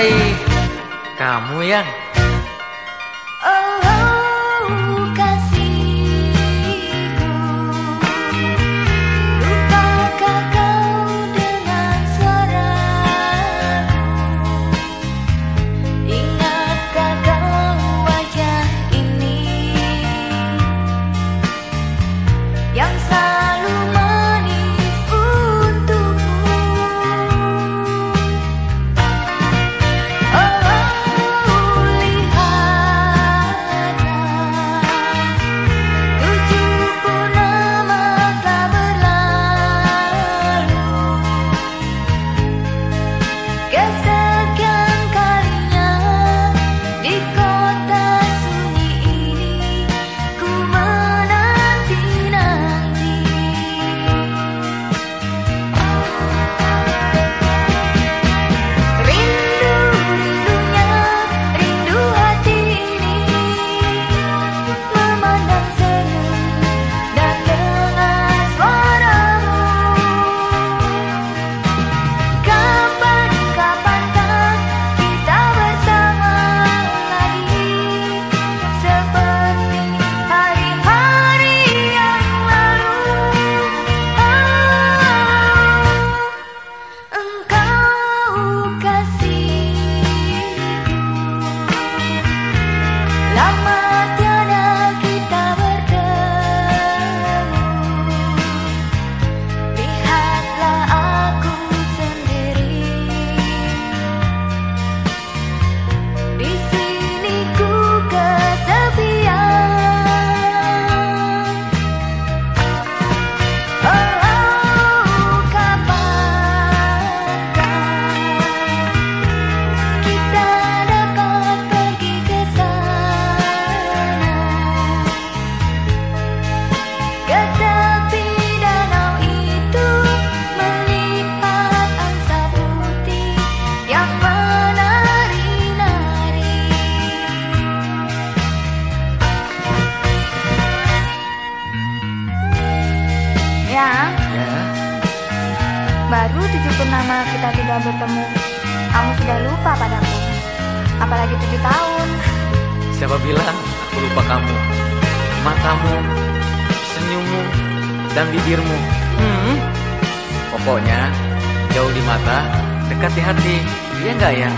baik. Kamu yang ya. Ya. Baru tujuh purnama kita tidak bertemu. Kamu sudah lupa padaku. Apalagi tujuh tahun. Siapa bilang aku lupa kamu? Matamu, senyummu, dan bibirmu. Hmm. Pokoknya jauh di mata, dekat di hati. Iya nggak ya?